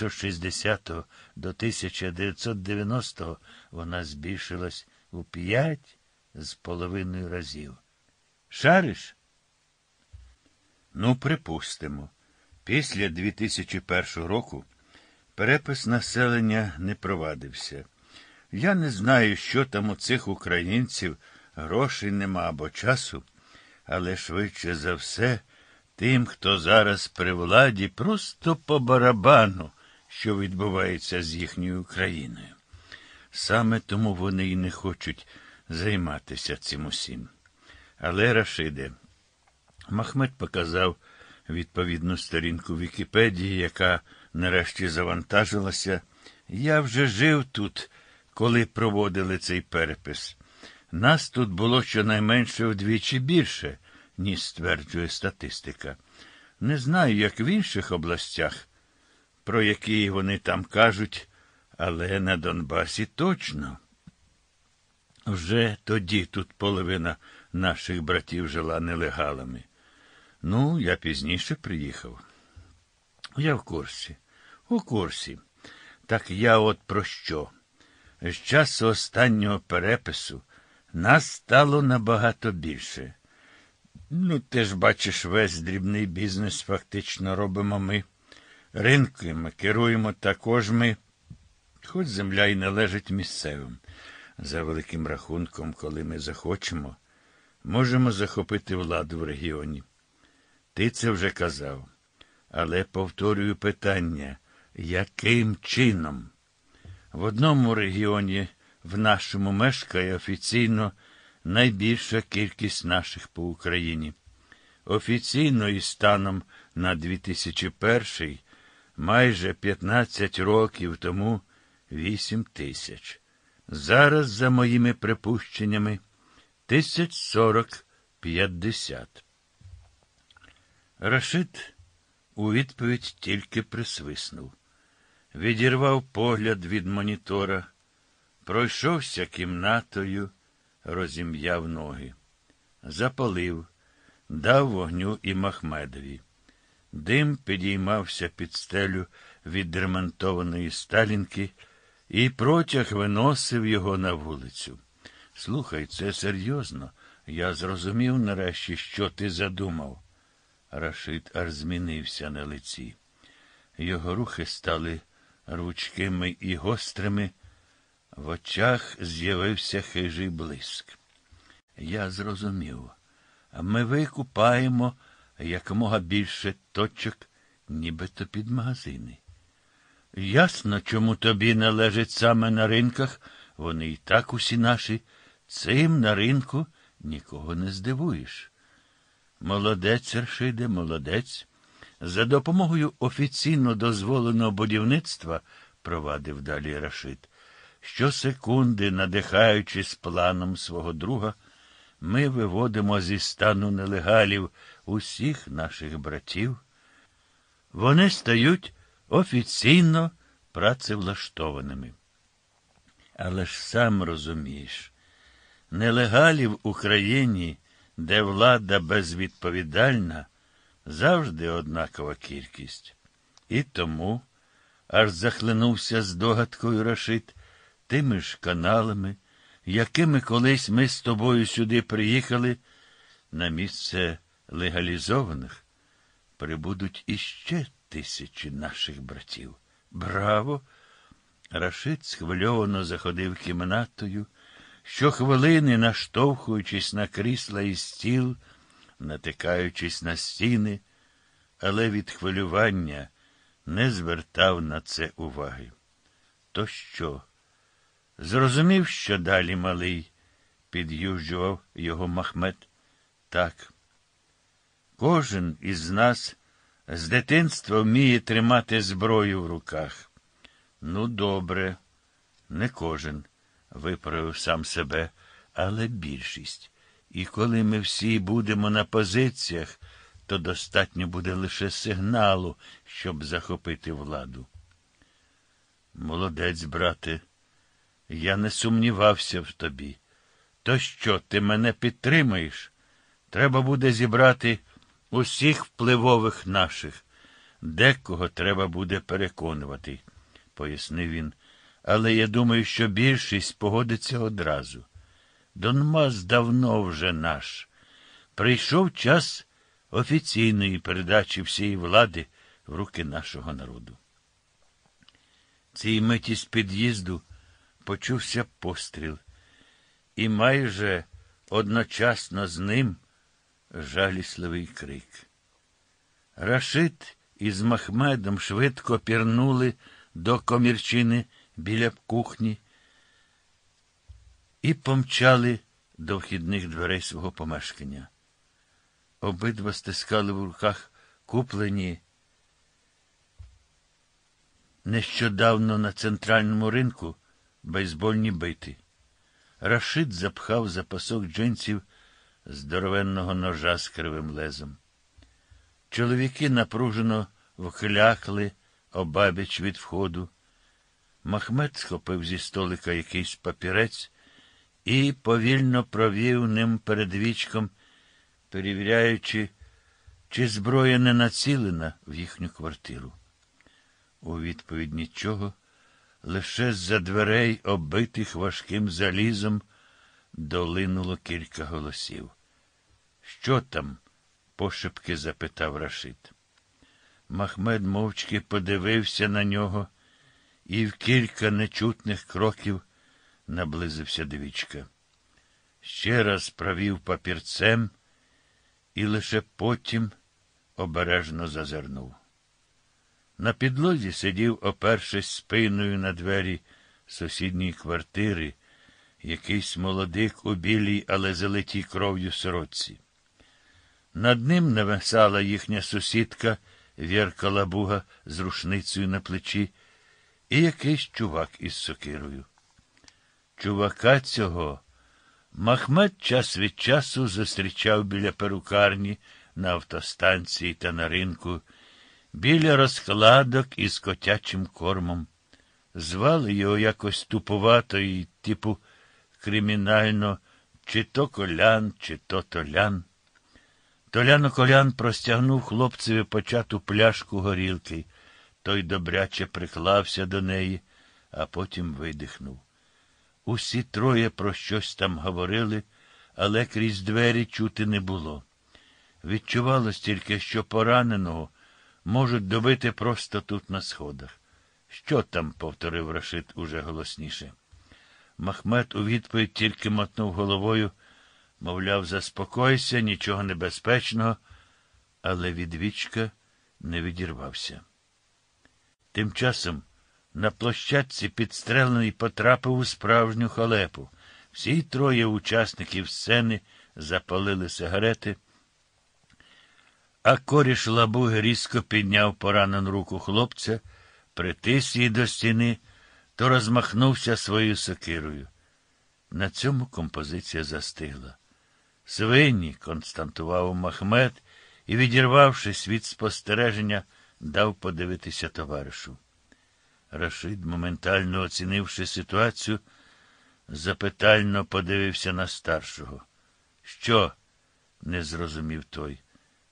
1960 до 1990 вона збільшилась у п'ять з половиною разів. Шариш? Ну, припустимо. Після 2001 року перепис населення не провадився. Я не знаю, що там у цих українців, грошей нема або часу, але швидше за все, тим, хто зараз при владі, просто по барабану, що відбувається з їхньою країною. Саме тому вони і не хочуть займатися цим усім. Але, Рашиде, Махмед показав відповідну сторінку Вікіпедії, яка нарешті завантажилася. Я вже жив тут, коли проводили цей перепис. Нас тут було щонайменше вдвічі більше, ніж стверджує статистика. Не знаю, як в інших областях, про які вони там кажуть, але на Донбасі точно. Вже тоді тут половина наших братів жила нелегалами. Ну, я пізніше приїхав. Я в курсі. У курсі. Так я от про що? З часу останнього перепису нас стало набагато більше. Ну, ти ж бачиш, весь дрібний бізнес фактично робимо ми. Ринками керуємо також ми, хоч земля і належить місцевим. За великим рахунком, коли ми захочемо, можемо захопити владу в регіоні. Ти це вже казав. Але повторюю питання, яким чином? В одному регіоні в нашому мешкає офіційно найбільша кількість наших по Україні. Офіційно і станом на 2001 майже 15 років тому 8 тисяч. Зараз, за моїми припущеннями, тисяч сорок п'ятдесят. Рашид у відповідь тільки присвиснув. Відірвав погляд від монітора, пройшовся кімнатою, розім'яв ноги, запалив, дав вогню і Махмедові. Дим підіймався під стелю відремонтованої сталінки, і протяг виносив його на вулицю. Слухай, це серйозно. Я зрозумів нарешті, що ти задумав. Рашид аж змінився на лиці. Його рухи стали ручкими і гострими, в очах з'явився хижий блиск. Я зрозумів, ми викупаємо якомога більше точок, нібито під магазини. Ясно, чому тобі належить саме на ринках, вони і так усі наші. Цим на ринку нікого не здивуєш. Молодець, Ершиде, молодець. За допомогою офіційно дозволеного будівництва, провадив далі Рашид, щосекунди, надихаючись планом свого друга, ми виводимо зі стану нелегалів усіх наших братів. Вони стають офіційно працевлаштованими. Але ж сам розумієш, нелегалів в Україні, де влада безвідповідальна, завжди однакова кількість. І тому аж захлинувся здогадкою Рашид тими ж каналами, якими колись ми з тобою сюди приїхали, на місце легалізованих прибудуть іще тисячі наших братів. Браво! Рашид схвильовано заходив кімнатою, щохвилини наштовхуючись на крісла і стіл, натикаючись на стіни, але від хвилювання не звертав на це уваги. То що? Зрозумів, що далі малий, під'южджував його Махмед. Так. Кожен із нас з дитинства вміє тримати зброю в руках. Ну, добре, не кожен, виправив сам себе, але більшість. І коли ми всі будемо на позиціях, то достатньо буде лише сигналу, щоб захопити владу. Молодець, брате, я не сумнівався в тобі. То що, ти мене підтримаєш? Треба буде зібрати усіх впливових наших. декого треба буде переконувати, пояснив він. Але я думаю, що більшість погодиться одразу. Донбас давно вже наш. Прийшов час офіційної передачі всієї влади в руки нашого народу. Цій миті з під'їзду почувся постріл, і майже одночасно з ним жалісливий крик. Рашид із Махмедом швидко пірнули до комірчини біля кухні і помчали до вхідних дверей свого помешкання. Обидва стискали в руках куплені нещодавно на центральному ринку бейсбольні бити. Рашид запхав за пасок джинсів здоровенного ножа з кривим лезом. Чоловіки напружено вхлякли обабіч від входу. Махмед схопив зі столика якийсь папірець і повільно провів ним перед вічком, перевіряючи, чи зброя не націлена в їхню квартиру. У відповідь нічого, лише з-за дверей, оббитих важким залізом, долинуло кілька голосів. Що там? пошепки запитав Рашид. Махмед мовчки подивився на нього і в кілька нечутних кроків наблизився до. Ще раз провів папірцем і лише потім обережно зазирнув. На підлозі сидів, опершись спиною на двері сусідньої квартири, якийсь молодик у білій, але залитій кров'ю сорочці. Над ним нависала їхня сусідка Вірка Лабуга з рушницею на плечі і якийсь чувак із сокирою. Чувака цього Махмед час від часу зустрічав біля перукарні на автостанції та на ринку, біля розкладок із котячим кормом. Звали його якось тупувато і, типу, кримінально, чи то колян, чи то толян. Толяно колян простягнув хлопцеві почату пляшку горілки. Той добряче приклався до неї, а потім видихнув. Усі троє про щось там говорили, але крізь двері чути не було. Відчувалось тільки, що пораненого можуть добити просто тут на сходах. Що там? повторив Рашид уже голосніше. Махмед у відповідь тільки мотнув головою, мовляв, заспокойся, нічого небезпечного, але від вічка не відірвався. Тим часом на площадці підстрелений потрапив у справжню халепу. Всі троє учасників сцени запалили сигарети, а коріш лабуги різко підняв поранену руку хлопця, притис її до стіни, то розмахнувся своєю сокирою. На цьому композиція застигла. Свині, константував Махмед і, відірвавшись від спостереження, дав подивитися товаришу. Рашид, моментально оцінивши ситуацію, запитально подивився на старшого. Що? не зрозумів той.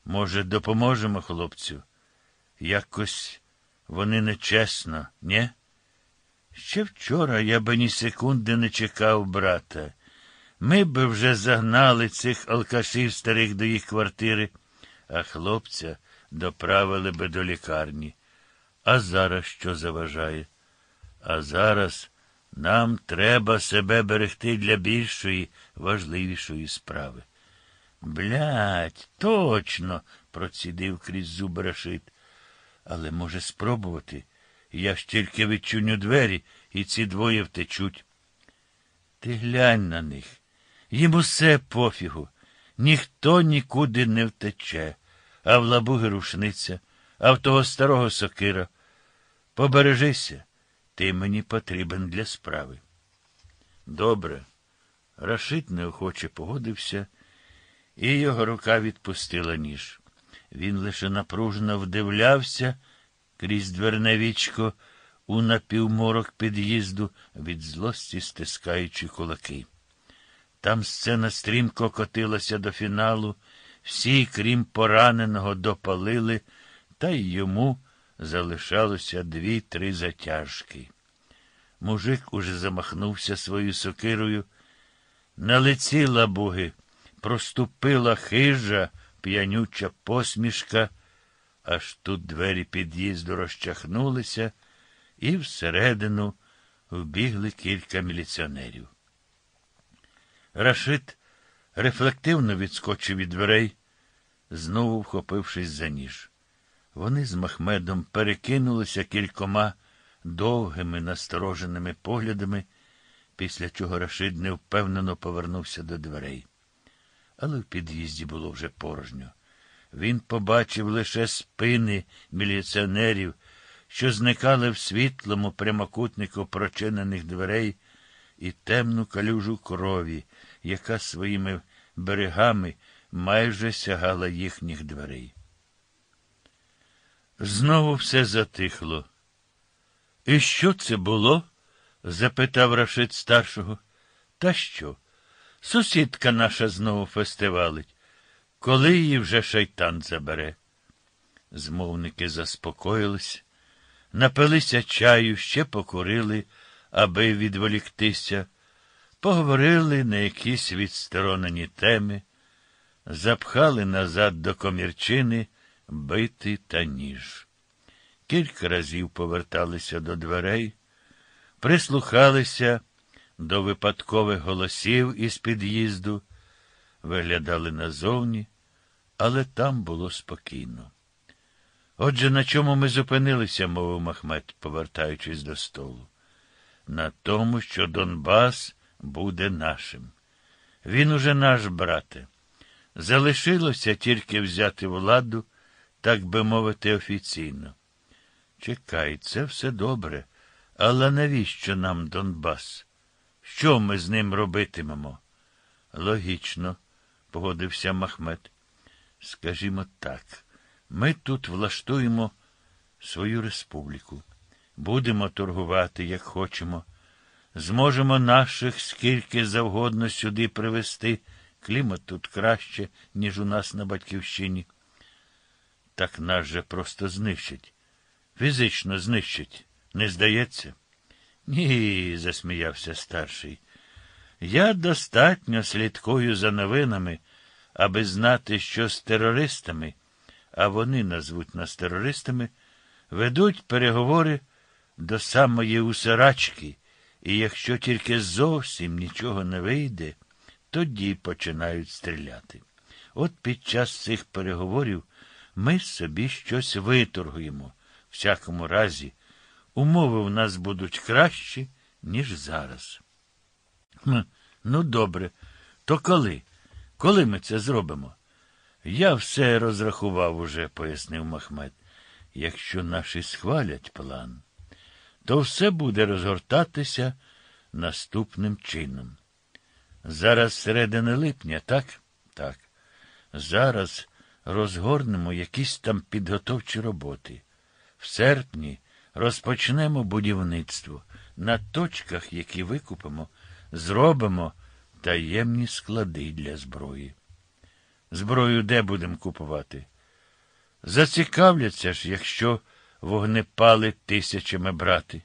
Може, допоможемо хлопцю? Якось вони нечесно, нє? Ще вчора я би ні секунди не чекав брата. Ми би вже загнали цих алкашів старих до їх квартири, а хлопця доправили би до лікарні. А зараз що заважає? А зараз нам треба себе берегти для більшої, важливішої справи. Блядь, точно, процідив крізь зуби Рашид. Але може спробувати. Я ж тільки відчуню двері, і ці двоє втечуть. Ти глянь на них. Їм усе пофігу. Ніхто нікуди не втече, а в лабуги рушниця, а в того старого сокира. Побережися, ти мені потрібен для справи. Добре. Рашид неохоче погодився, і його рука відпустила ніж. Він лише напружено вдивлявся крізь дверне вічко у напівморок під'їзду, від злості стискаючи кулаки. Там сцена стрімко котилася до фіналу, всі, крім пораненого, допалили, та й йому залишалося дві-три затяжки. Мужик уже замахнувся своєю сокирою. На лиці лабуги проступила хижа, п'янюча посмішка, аж тут двері під'їзду розчахнулися, і всередину вбігли кілька міліціонерів. Рашид рефлективно відскочив від дверей, знову вхопившись за ніж. Вони з Махмедом перекинулися кількома довгими настороженими поглядами, після чого Рашид невпевнено повернувся до дверей. Але в під'їзді було вже порожньо. Він побачив лише спини міліціонерів, що зникали в світлому прямокутнику прочинених дверей і темну калюжу крові, яка своїми берегами майже сягала їхніх дверей. Знову все затихло. І що це було? запитав Рашид старшого. Та що? Сусідка наша знову фестивалить. Коли її вже шайтан забере? Змовники заспокоїлись, напилися чаю, ще покурили, аби відволіктися, поговорили на якісь відсторонені теми, запхали назад до комірчини бити та ніж. Кілька разів поверталися до дверей, прислухалися до випадкових голосів із під'їзду, виглядали назовні, але там було спокійно. Отже, на чому ми зупинилися, мовив Махмед, повертаючись до столу. На тому, що Донбас буде нашим. Він уже наш брате. Залишилося тільки взяти владу, так би мовити, офіційно. Чекай, це все добре, але навіщо нам Донбас? Що ми з ним робитимемо? Логічно, погодився Махмед. Скажімо так, ми тут влаштуємо свою республіку, будемо торгувати, як хочемо, зможемо наших скільки завгодно сюди привезти. Клімат тут краще, ніж у нас на батьківщині. Так нас же просто знищать. Фізично знищать, не здається? Ні, засміявся старший. Я достатньо слідкую за новинами, аби знати, що з терористами, а вони назвуть нас терористами, ведуть переговори до самої усарачки, і якщо тільки зовсім нічого не вийде, тоді починають стріляти. От під час цих переговорів ми собі щось виторгуємо. Всякому разі, умови в нас будуть кращі, ніж зараз. Ну, добре. То коли? Коли ми це зробимо? Я все розрахував уже, пояснив Махмед. Якщо наші схвалять план, то все буде розгортатися наступним чином. Зараз середина липня, так? Так. Зараз розгорнемо якісь там підготовчі роботи. В серпні розпочнемо будівництво. На точках, які викупимо, зробимо таємні склади для зброї. Зброю де будемо купувати? Зацікавляться ж, якщо вогнепали тисячами брати.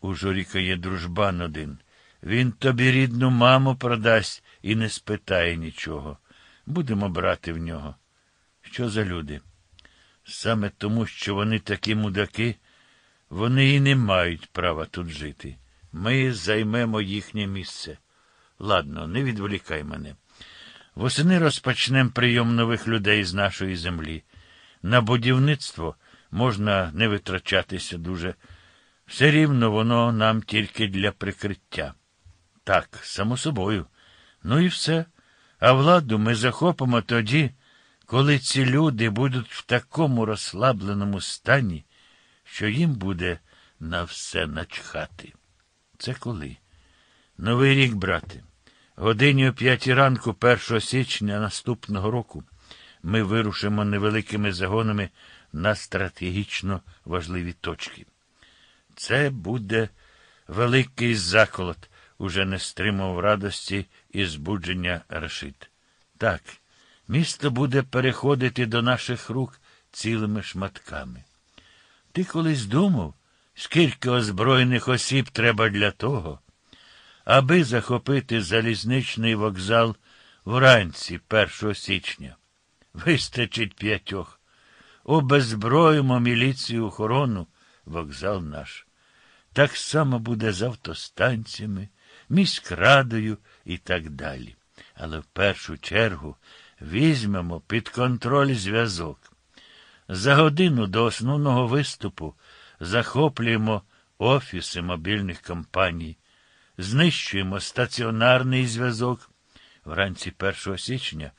У Жоріка є дружбан один. Він тобі рідну маму продасть і не спитає нічого. Будемо брати в нього. Що за люди? Саме тому, що вони такі мудаки, вони і не мають права тут жити. Ми займемо їхнє місце. Ладно, не відволікай мене. Восени розпочнемо прийом нових людей з нашої землі. На будівництво можна не витрачатися дуже. Все рівно воно нам тільки для прикриття. Так, само собою. Ну і все. А владу ми захопимо тоді, коли ці люди будуть в такому розслабленому стані, що їм буде на все начхати. Це коли? Новий рік, брате. Годині о п'ятій ранку, 1 січня наступного року, ми вирушимо невеликими загонами на стратегічно важливі точки. Це буде великий заколот, уже не стримав радості і збудження Рашид. Так, місто буде переходити до наших рук цілими шматками. Ти колись думав, скільки озброєних осіб треба для того, аби захопити залізничний вокзал вранці 1 січня. Вистачить п'ятьох. Обезброїмо міліцію охорону, вокзал наш. Так само буде з автостанціями, міськрадою і так далі. Але в першу чергу візьмемо під контроль зв'язок. За годину до основного виступу захоплюємо офіси мобільних компаній, знищуємо стаціонарний зв'язок. Вранці 1 січня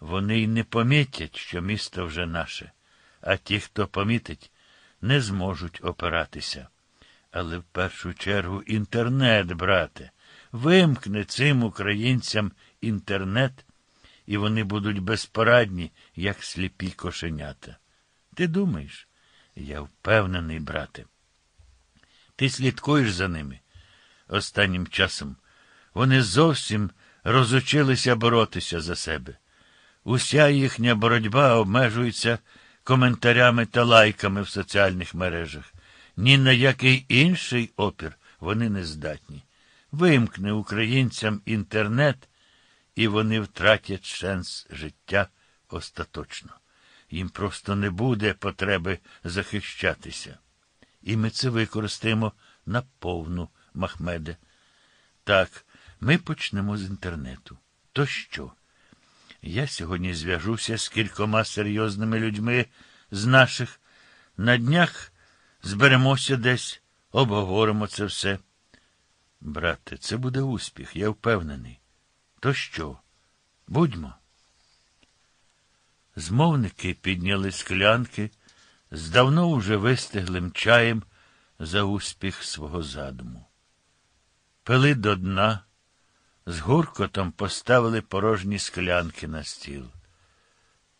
вони й не помітять, що місто вже наше, а ті, хто помітить, не зможуть опиратися. Але в першу чергу інтернет, брате, вимкне цим українцям інтернет, і вони будуть безпорадні, як сліпі кошенята. Ти думаєш? Я впевнений, брате. Ти слідкуєш за ними. Останнім часом вони зовсім розучилися боротися за себе. Уся їхня боротьба обмежується коментарями та лайками в соціальних мережах. Ні на який інший опір вони не здатні. Вимкне українцям інтернет, і вони втратять шанс життя остаточно. Їм просто не буде потреби захищатися. І ми це використаємо на повну, Махмеде. Так, ми почнемо з інтернету. То що? Я сьогодні зв'яжуся з кількома серйозними людьми з наших. На днях зберемося десь, обговоримо це все. Брате, це буде успіх, я впевнений. То що? Будьмо. Змовники підняли склянки з давно уже вистиглим чаєм за успіх свого задуму. Пили до дна, з гуркотом поставили порожні склянки на стіл.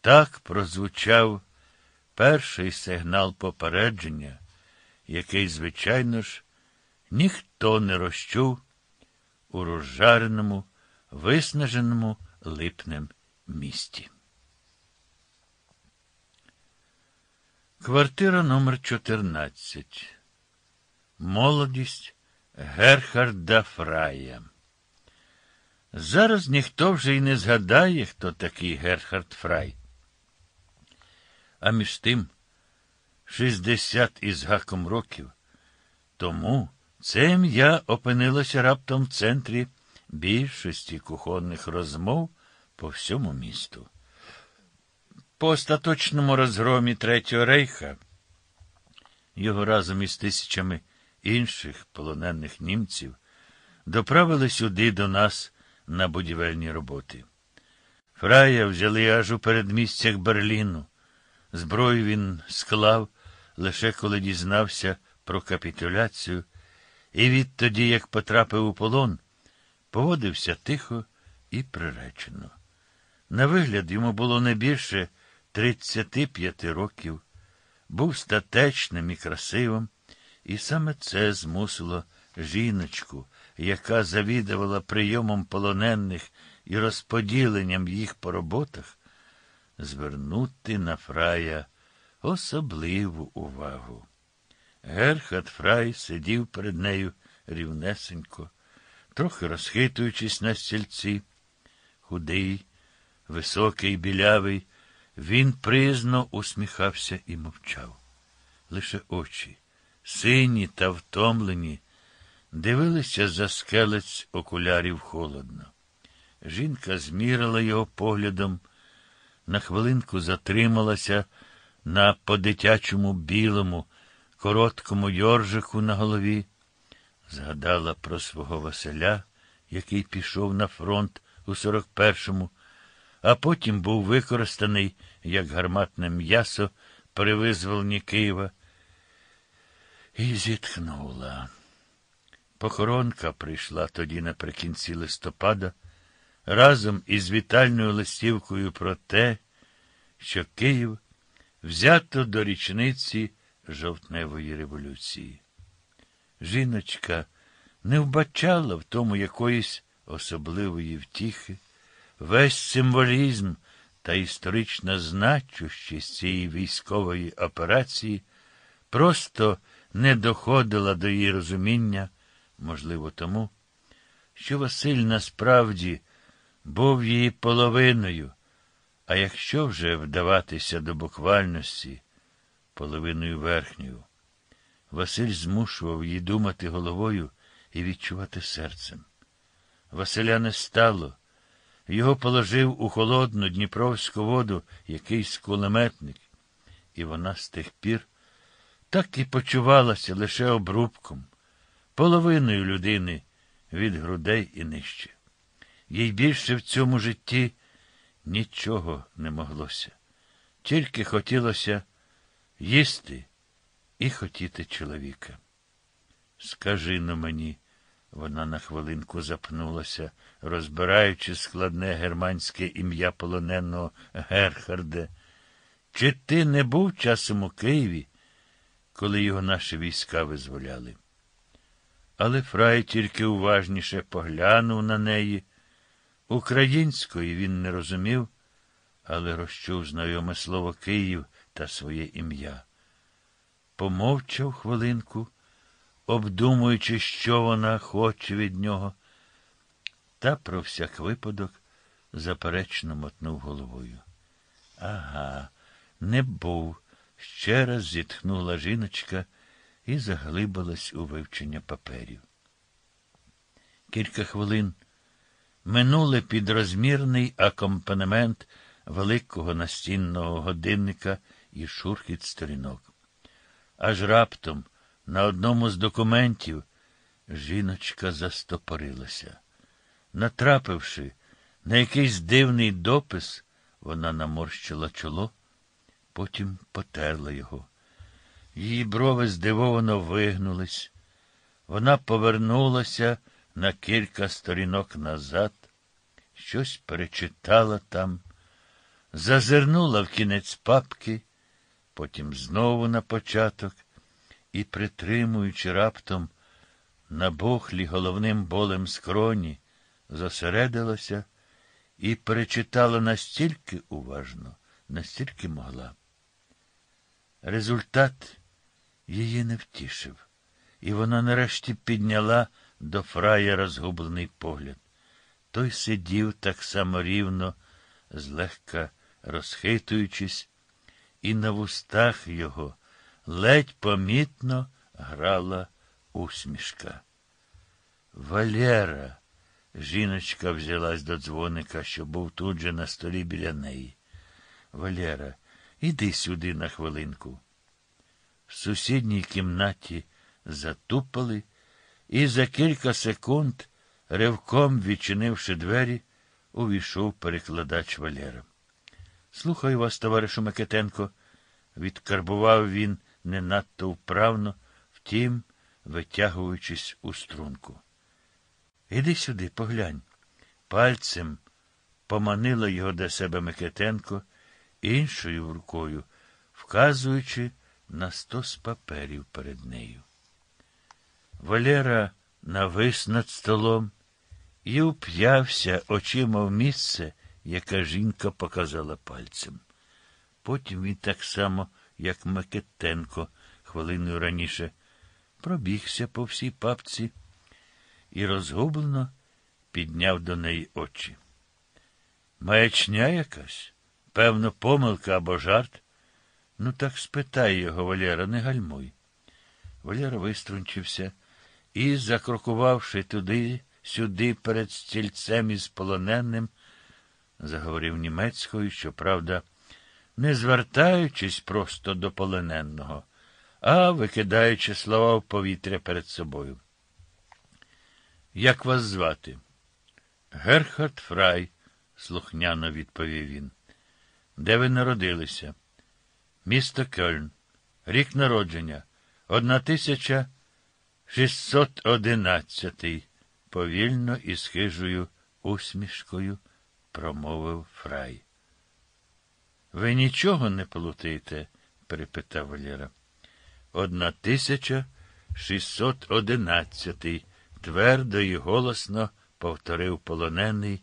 Так прозвучав перший сигнал попередження, який, звичайно ж, ніхто не розчув у розжареному, виснаженому липнем місті. Квартира номер 14 Молодість Герхарда Фрая. Зараз ніхто вже й не згадає, хто такий Герхард Фрай. А між тим, 60 із гаком років тому це ім'я опинилося раптом в центрі більшості кухонних розмов по всьому місту. По остаточному розгромі Третього рейха його разом із тисячами інших полонених німців доправили сюди до нас на будівельні роботи. Фрая взяли аж у передмістях Берліну. Зброю він склав лише коли дізнався про капітуляцію, і відтоді, як потрапив у полон, поводився тихо і приречено. На вигляд йому було не більше 35 років, був статечним і красивим, і саме це змусило жіночку, яка завідувала прийомом полонених і розподіленням їх по роботах, звернути на Фрая особливу увагу. Герхард Фрай сидів перед нею рівнесенько, трохи розхитуючись на стільці, худий, високий, білявий, він приязно усміхався і мовчав. Лише очі, сині та втомлені, дивилися за скелець окулярів холодно. Жінка змірила його поглядом, на хвилинку затрималася на по-дитячому білому, короткому йоржику на голові, згадала про свого Василя, який пішов на фронт у 41-му, а потім був використаний як гарматне м'ясо при визволенні Києва, і зітхнула. Похоронка прийшла тоді наприкінці листопада разом із вітальною листівкою про те, що Київ взято до річниці жовтневої революції. Жіночка не вбачала в тому якоїсь особливої втіхи, весь символізм та історична значущість цієї військової операції просто не доходила до її розуміння, можливо, тому, що Василь насправді був її половиною, а якщо вже вдаватися до буквальності, половиною верхньою. Василь змушував її думати головою і відчувати серцем. Василя не стало. Його положив у холодну дніпровську воду якийсь кулеметник, і вона з тих пір так і почувалася лише обрубком, половиною людини від грудей і нижче. Їй більше в цьому житті нічого не моглося. Тільки хотілося їсти і хотіти чоловіка. Скажи на мені, вона на хвилинку запнулася, розбираючи складне германське ім'я полоненого Герхарде. Чи ти не був часом у Києві, коли його наші війська визволяли? Але Фрай тільки уважніше поглянув на неї. Української він не розумів, але розчув знайоме слово Київ та своє ім'я. Помовчав хвилинку, обдумуючи, що вона хоче від нього, та про всяк випадок заперечно мотнув головою. Ага, не був. Ще раз зітхнула жіночка і заглибилась у вивчення паперів. Кілька хвилин минули під розмірний акомпанемент великого настінного годинника і шурхіт сторінок. Аж раптом на одному з документів жіночка застопорилася. Натрапивши на якийсь дивний допис, вона наморщила чоло, потім потерла його. Її брови здивовано вигнулись. Вона повернулася на кілька сторінок назад, щось перечитала там, зазирнула в кінець папки, потім знову на початок і, притримуючи раптом набухлі головним болем скроні, зосередилася і перечитала настільки уважно, настільки могла. Результат її не втішив, і вона нарешті підняла до фрая розгублений погляд. Той сидів так само рівно, злегка розхитуючись, і на вустах його ледь помітно грала усмішка. Валера, жіночка взялась до дзвоника, що був тут же на столі біля неї. Валера, іди сюди на хвилинку. В сусідній кімнаті затупали, і за кілька секунд, ривком відчинивши двері, увійшов перекладач Валера. Слухаю вас, товаришу Микитенко, відкарбував він не надто вправно, втім, витягуючись у струнку. Іди сюди, поглянь. Пальцем поманила його до себе Микитенко, іншою рукою, вказуючи на стос паперів перед нею. Валера навис над столом і уп'явся очима в місце, яке жінка показала пальцем. Потім він так само, як Микитенко, хвилиною раніше, пробігся по всій папці і розгублено підняв до неї очі. Маячня якась? Певно, помилка або жарт. Ну, так спитай його, Валера, не гальмуй. Валера виструнчився і, закрокувавши туди, сюди, перед стільцем із полоненним, заговорив німецькою, щоправда, не звертаючись просто до полоненного, а викидаючи слова в повітря перед собою. Як вас звати? Герхард Фрай, слухняно відповів він. Де ви народилися? Місто Кельн. Рік народження. Одна тисяча шістсот одинадцятий. Повільно і з хижою усмішкою промовив Фрай. Ви нічого не плутаєте? перепитав Валера. Одна тисяча шістсот одинадцятий, твердо і голосно повторив полонений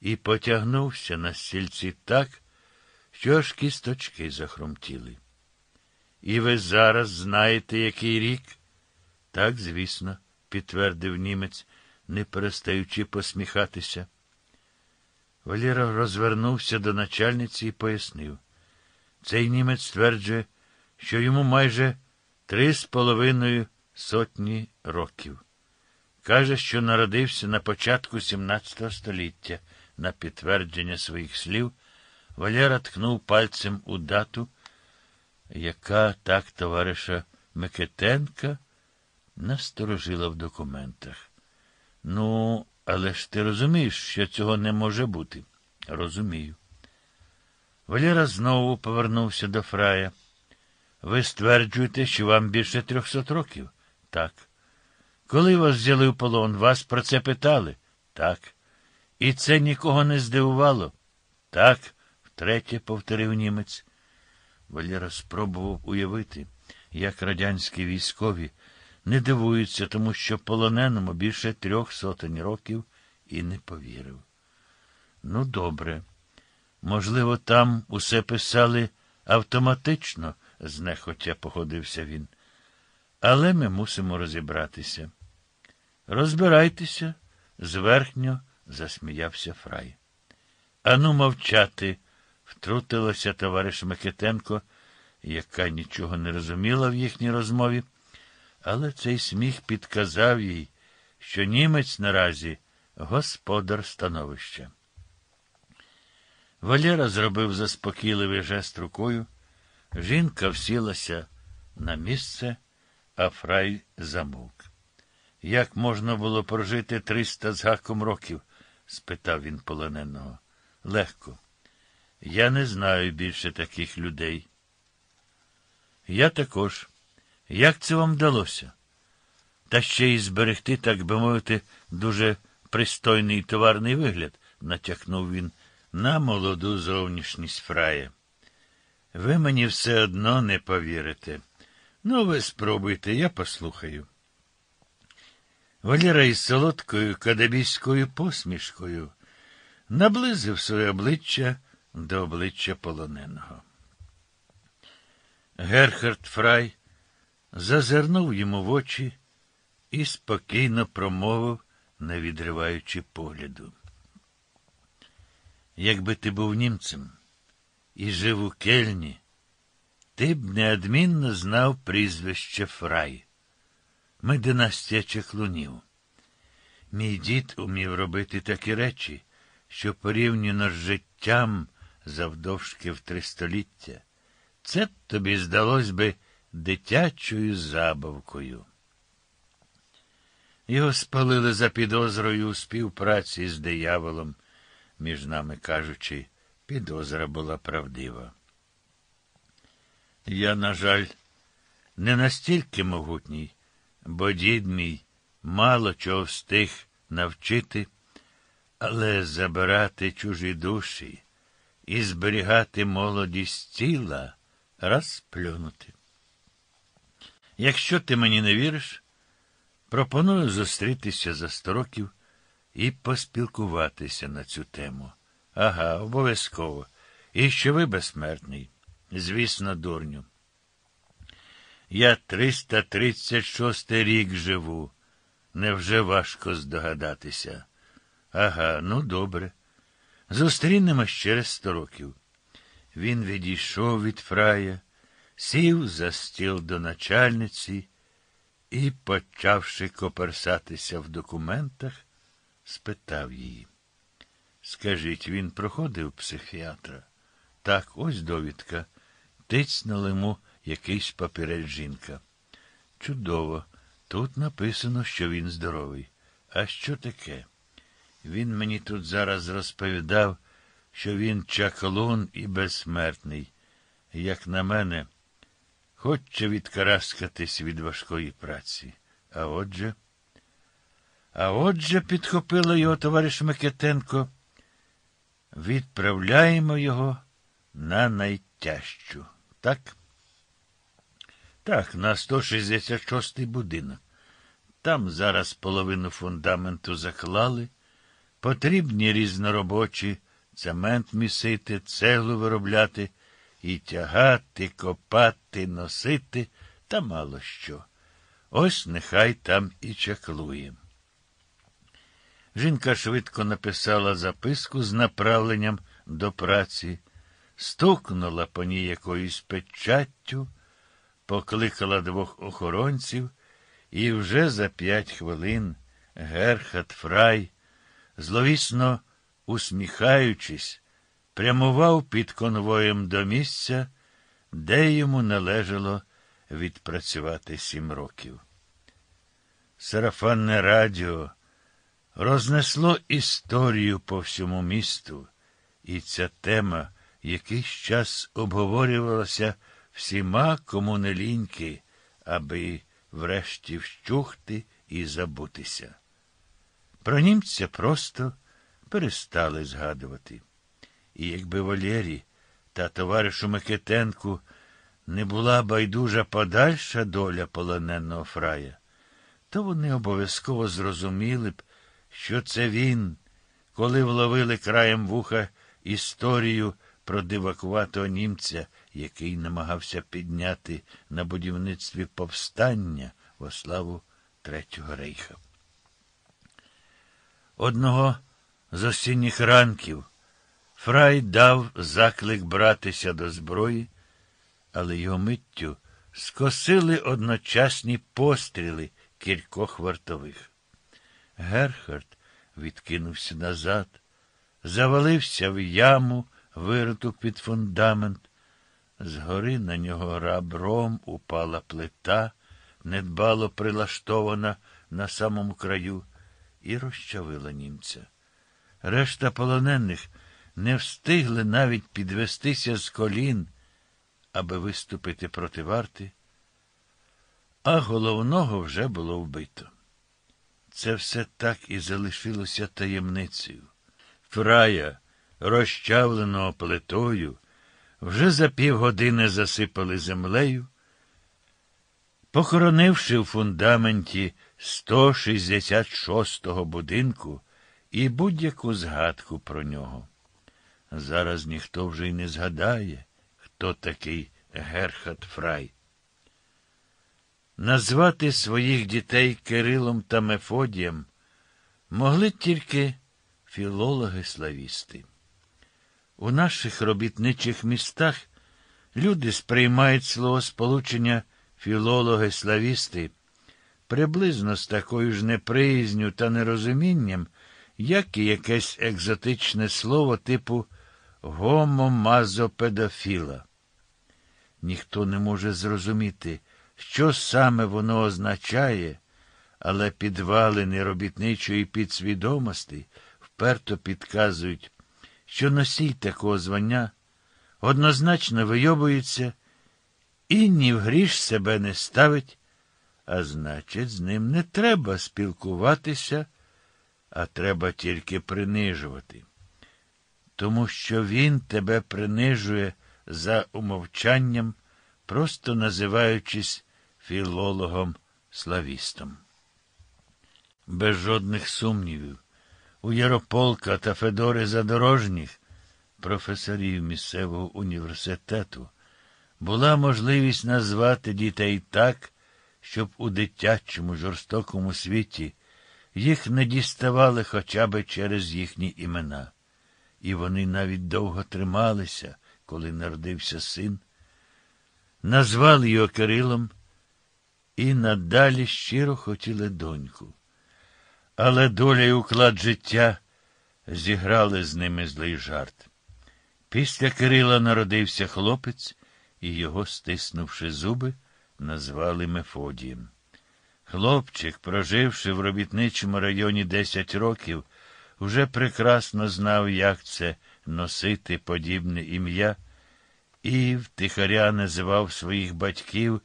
і потягнувся на стільці так, що аж кісточки захрумтіли. І ви зараз знаєте, який рік? Так, звісно, підтвердив німець, не перестаючи посміхатися. Валєра розвернувся до начальниці і пояснив. Цей німець стверджує, що йому майже три з половиною сотні років. Каже, що народився на початку XVII століття. На підтвердження своїх слів, Валера ткнув пальцем у дату, яка так товариша Микитенка насторожила в документах. Ну, але ж ти розумієш, що цього не може бути. Розумію. Валера знову повернувся до фрая. Ви стверджуєте, що вам більше трьохсот років? Так. Коли вас взяли в полон, вас про це питали? Так. І це нікого не здивувало? Так, втретє повторив німець. Валера спробував уявити, як радянські військові не дивуються, тому що полоненому більше трьох сотень років і не повірив. Ну, добре. Можливо, там усе писали автоматично, знехотя походився він. Але ми мусимо розібратися. Розбирайтеся, зверхньо засміявся Фрай. Ану, мовчати, втрутилася товариш Микитенко, яка нічого не розуміла в їхній розмові, але цей сміх підказав їй, що німець наразі господар становища. Валера зробив заспокійливий жест рукою. Жінка всілася на місце, а Фрай замовк. Як можна було прожити триста з гаком років? спитав він полоненого. Легко. Я не знаю більше таких людей. Я також. Як це вам вдалося? Та ще й зберегти, так би мовити, дуже пристойний товарний вигляд, натякнув він на молоду зовнішність Фрая. Ви мені все одно не повірите. Ну, ви спробуйте, я послухаю. Валера із солодкою кагебійською посмішкою наблизив своє обличчя до обличчя полоненого. Герхард Фрай зазирнув йому в очі і спокійно промовив, не відриваючи погляду. Якби ти був німцем і жив у кельні, ти б неодмінно знав прізвище Фрай. Ми династія чеклунів. Мій дід умів робити такі речі, що порівняно з життям завдовжки в три століття. Це тобі здалось би дитячою забавкою. Його спалили за підозрою у співпраці з дияволом, між нами кажучи, підозра була правдива. Я, на жаль, не настільки могутній, бо дід мій мало чого встиг навчити, але забирати чужі душі і зберігати молодість тіла раз плюнути. Якщо ти мені не віриш, пропоную зустрітися за сто років і поспілкуватися на цю тему. Ага, обов'язково. І що ви безсмертний. Звісно, дурню. Я 336 рік живу. Невже важко здогадатися? Ага, ну добре. Зустрінемось через сто років. Він відійшов від фрая, сів за стіл до начальниці і, почавши коперсатися в документах, спитав її. Скажіть, він проходив психіатра? Так, ось довідка. Тицнула йому якийсь папірець жінка. Чудово. Тут написано, що він здоровий. А що таке? Він мені тут зараз розповідав, що він чаклун і безсмертний. Як на мене, хоче відкараскатись від важкої праці. А отже. А отже, підхопила його товариш Микитенко, відправляємо його на найтяжчу. Так? Так, на 166-й будинок. Там зараз половину фундаменту заклали, Потрібні різноробочі, цемент місити, цеглу виробляти і тягати, копати, носити та мало що. Ось нехай там і чаклує. Жінка швидко написала записку з направленням до праці, стукнула по ній якоюсь печаттю, покликала двох охоронців, і вже за п'ять хвилин Герхат Фрай, зловісно усміхаючись, прямував під конвоєм до місця, де йому належало відпрацювати сім років. Сарафанне радіо рознесло історію по всьому місту, і ця тема якийсь час обговорювалася всіма, кому аби врешті вщухти і забутися. Про німця просто перестали згадувати. І якби Валєрі та товаришу Микитенку не була байдужа подальша доля полоненого фрая, то вони обов'язково зрозуміли б, що це він, коли вловили краєм вуха історію про дивакуватого німця, який намагався підняти на будівництві повстання во славу Третього рейха. Одного з осінніх ранків Фрай дав заклик братися до зброї, але його миттю скосили одночасні постріли кількох вартових. Герхард відкинувся назад, завалився в яму, вириту під фундамент. Згори на нього ребром упала плита, недбало прилаштована на самому краю, і розчавила німця. Решта полонених не встигли навіть підвестися з колін, аби виступити проти варти, а головного вже було вбито. Це все так і залишилося таємницею. Фрая, розчавленого плитою, вже за півгодини засипали землею, похоронивши в фундаменті 166-го будинку і будь-яку згадку про нього. Зараз ніхто вже й не згадає, хто такий Герхат Фрай. Назвати своїх дітей Кирилом та Мефодієм могли тільки філологи-славісти. У наших робітничих містах люди сприймають слово сполучення філологи-славісти приблизно з такою ж неприязню та нерозумінням, як і якесь екзотичне слово типу гомомазопедофіла. Ніхто не може зрозуміти, що саме воно означає, але підвалини робітничої підсвідомості вперто підказують, що носій такого звання однозначно вийобується і ні в гріш себе не ставить, а значить, з ним не треба спілкуватися, а треба тільки принижувати. Тому що він тебе принижує за умовчанням, просто називаючись філологом славістом. Без жодних сумнівів, у Ярополка та Федори Задорожніх, професорів місцевого університету, була можливість назвати дітей так, щоб у дитячому жорстокому світі їх не діставали хоча б через їхні імена. І вони навіть довго трималися, коли народився син, назвали його Кирилом і надалі щиро хотіли доньку. Але доля і уклад життя зіграли з ними злий жарт. Після Кирила народився хлопець, і його, стиснувши зуби, назвали Мефодієм. Хлопчик, проживши в робітничому районі десять років, уже прекрасно знав, як це носити подібне ім'я, і втихаря називав своїх батьків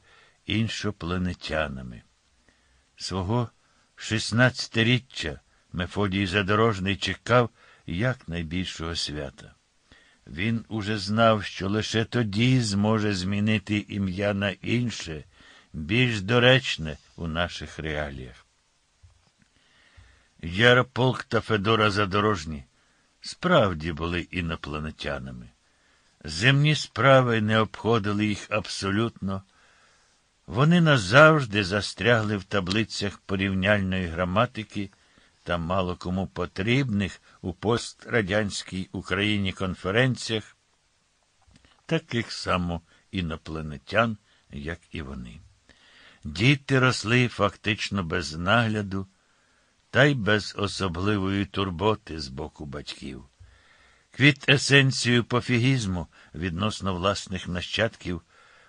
іншопланетянами. Свого шістнадцятиріччя Мефодій Задорожний чекав якнайбільшого свята. Він уже знав, що лише тоді зможе змінити ім'я на інше, більш доречне у наших реаліях. Ярополк та Федора Задорожні справді були інопланетянами. Земні справи не обходили їх абсолютно. Вони назавжди застрягли в таблицях порівняльної граматики та мало кому потрібних у пострадянській Україні конференціях, таких само інопланетян, як і вони. Діти росли фактично без нагляду та й без особливої турботи з боку батьків. Квіт есенцію пофігізму відносно власних нащадків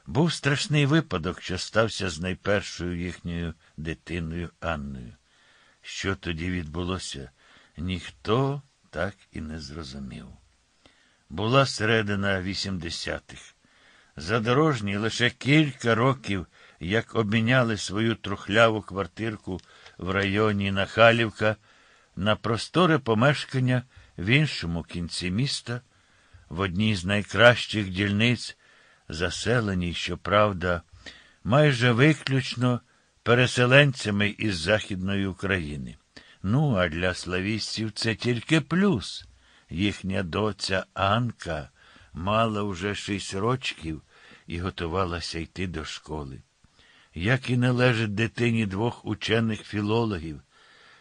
був страшний випадок, що стався з найпершою їхньою дитиною Анною. Що тоді відбулося, ніхто так і не зрозумів. Була середина 80-х. Задорожні лише кілька років, як обміняли свою трухляву квартирку в районі Нахалівка на просторе помешкання в іншому кінці міста, в одній з найкращих дільниць, заселеній, щоправда, майже виключно переселенцями із Західної України. Ну, а для славістів це тільки плюс. Їхня доця Анка мала вже шість рочків і готувалася йти до школи. Як і належить дитині двох учених філологів,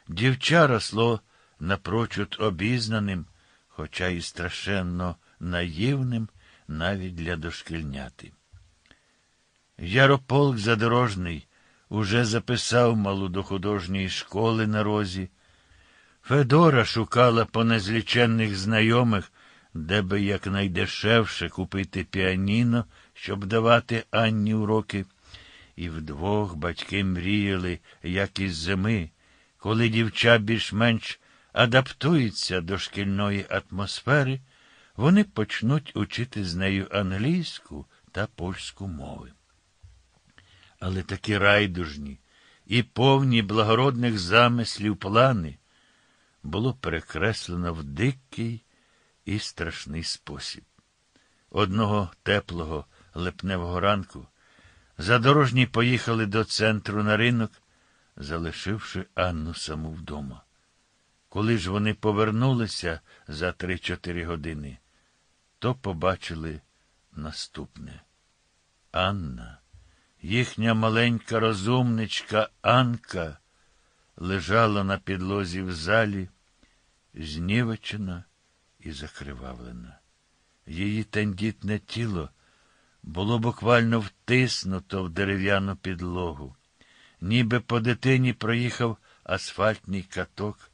дівча росло напрочуд обізнаним, хоча і страшенно наївним навіть для дошкільняти. Ярополк Задорожний уже записав малу до художньої школи на розі. Федора шукала по незліченних знайомих, де би якнайдешевше купити піаніно, щоб давати Анні уроки. І вдвох батьки мріяли, як із зими, коли дівча більш-менш адаптується до шкільної атмосфери, вони почнуть учити з нею англійську та польську мови. Але такі райдужні і повні благородних замислів плани було перекреслено в дикий і страшний спосіб. Одного теплого липневого ранку задорожні поїхали до центру на ринок, залишивши Анну саму вдома. Коли ж вони повернулися за три-чотири години, то побачили наступне. Анна, їхня маленька розумничка Анка, лежала на підлозі в залі, знівечена і закривавлена. Її тендітне тіло було буквально втиснуто в дерев'яну підлогу, ніби по дитині проїхав асфальтний каток,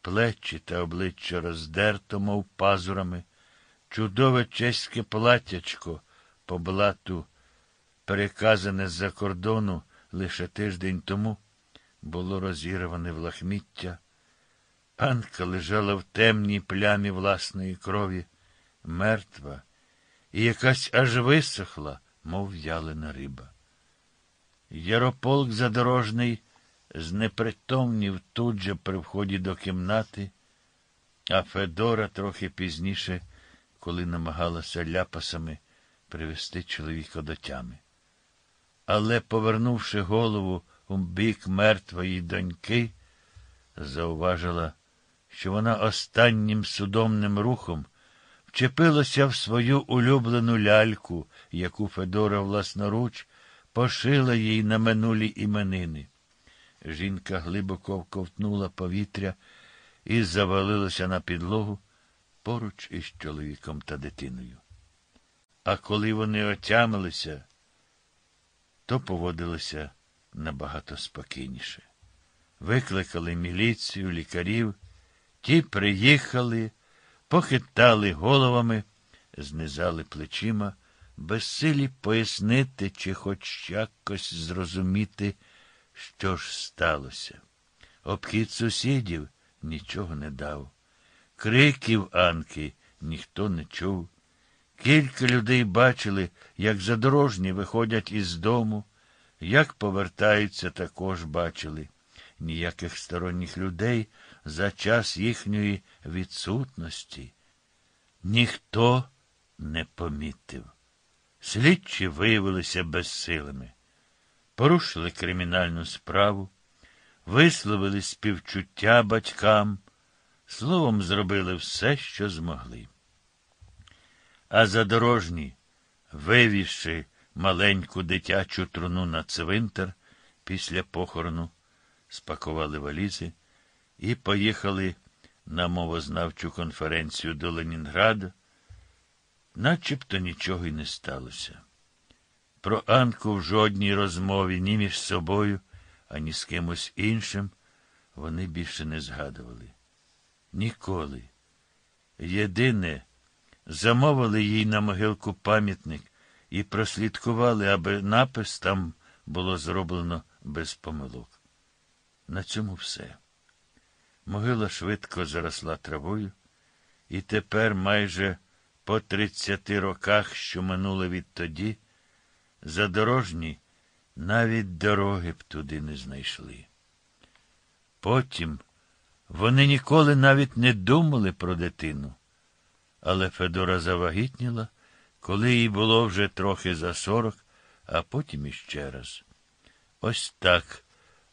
плечі та обличчя роздерто, мов пазурами, чудове чеське платячко по блату, переказане з-за кордону лише тиждень тому, було розірване в лахміття. Анка лежала в темній плямі власної крові, мертва, і якась аж висохла, мов в'ялена риба. Ярополк задорожний знепритомнів тут же при вході до кімнати, а Федора трохи пізніше, коли намагалася ляпасами привести чоловіка до тями. Але, повернувши голову у бік мертвої доньки, зауважила, що вона останнім судомним рухом вчепилася в свою улюблену ляльку, яку Федора власноруч пошила їй на минулі іменини. Жінка глибоко вковтнула повітря і завалилася на підлогу поруч із чоловіком та дитиною. А коли вони отямилися, то поводилися набагато спокійніше. Викликали міліцію, лікарів, ті приїхали, похитали головами, знизали плечима, безсилі пояснити чи хоч якось зрозуміти, що ж сталося. Обхід сусідів нічого не дав. Криків Анки ніхто не чув. Кілька людей бачили, як задорожні виходять із дому, як повертаються, також бачили. Ніяких сторонніх людей за час їхньої відсутності ніхто не помітив. Слідчі виявилися безсилими, порушили кримінальну справу, висловили співчуття батькам, словом, зробили все, що змогли. А задорожні, вивівши маленьку дитячу труну на цвинтар після похорону, спакували валізи і поїхали на мовознавчу конференцію до Ленінграда, начебто нічого й не сталося. Про Анку в жодній розмові ні між собою, ані з кимось іншим вони більше не згадували. Ніколи. Єдине, замовили їй на могилку пам'ятник і прослідкували, аби напис там було зроблено без помилок. На цьому все. Могила швидко заросла травою, і тепер майже по тридцяти роках, що минули відтоді, задорожні навіть дороги б туди не знайшли. Потім вони ніколи навіть не думали про дитину, але Федора завагітніла, коли їй було вже трохи за сорок, а потім іще раз. Ось так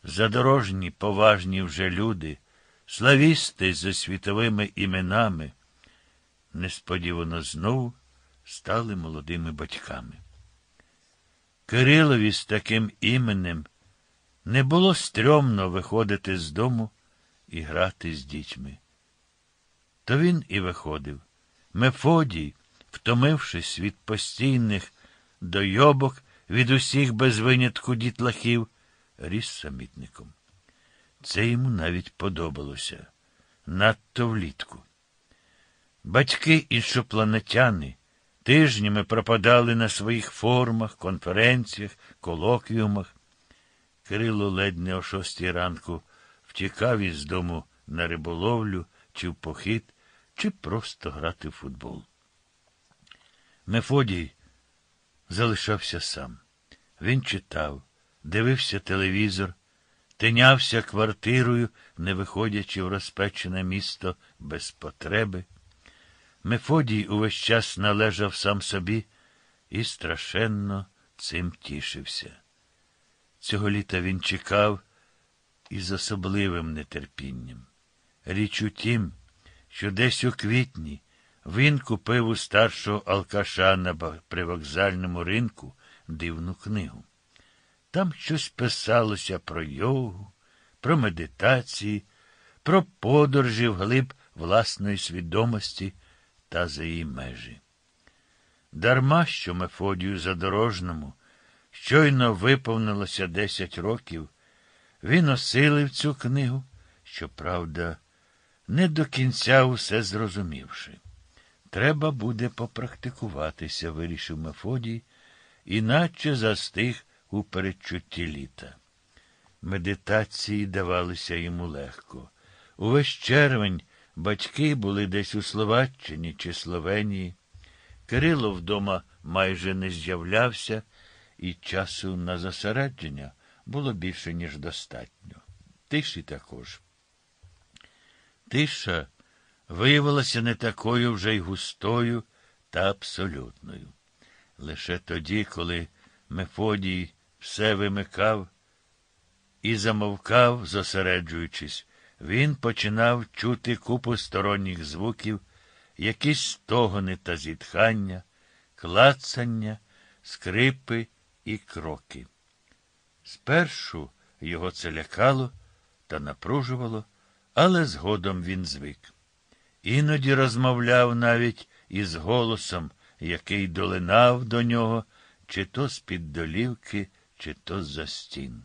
задорожні, поважні вже люди, славісти зі світовими іменами, несподівано знову стали молодими батьками. Кирилові з таким іменем не було стрьомно виходити з дому і грати з дітьми. То він і виходив. Мефодій, втомившись від постійних дойобок, від усіх без винятку дітлахів, ріс самітником. Це йому навіть подобалося надто влітку. Батьки іншопланетяни тижнями пропадали на своїх форумах, конференціях, колоквіумах. Кирило ледь не о шостій ранку втікав із дому на риболовлю чи в похід, чи просто грати в футбол. Мефодій залишався сам. Він читав, дивився телевізор, тинявся квартирою, не виходячи в розпечене місто без потреби. Мефодій увесь час належав сам собі і страшенно цим тішився. Цього літа він чекав із особливим нетерпінням. Річ у тім, що десь у квітні він купив у старшого алкаша на привокзальному ринку дивну книгу. Там щось писалося про йогу, про медитації, про подорожі вглиб власної свідомості та за її межі. Дарма що Мефодію Задорожному щойно виповнилося десять років, він осилив цю книгу, щоправда, не до кінця усе зрозумівши. Треба буде попрактикуватися, вирішив Мефодій, іначе застиг у передчутті літа. Медитації давалися йому легко. Увесь червень батьки були десь у Словаччині чи Словенії. Кирило вдома майже не з'являвся, і часу на зосередження було більше, ніж достатньо. Тиші також. Тиша виявилася не такою вже й густою та абсолютною. Лише тоді, коли Мефодій все вимикав і замовкав, зосереджуючись, він починав чути купу сторонніх звуків, якісь стогони та зітхання, клацання, скрипи і кроки. Спершу його це лякало та напружувало, але згодом він звик. Іноді розмовляв навіть із голосом, який долинав до нього, чи то з-під долівки, чи то з-за стін.